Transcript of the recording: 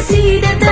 see that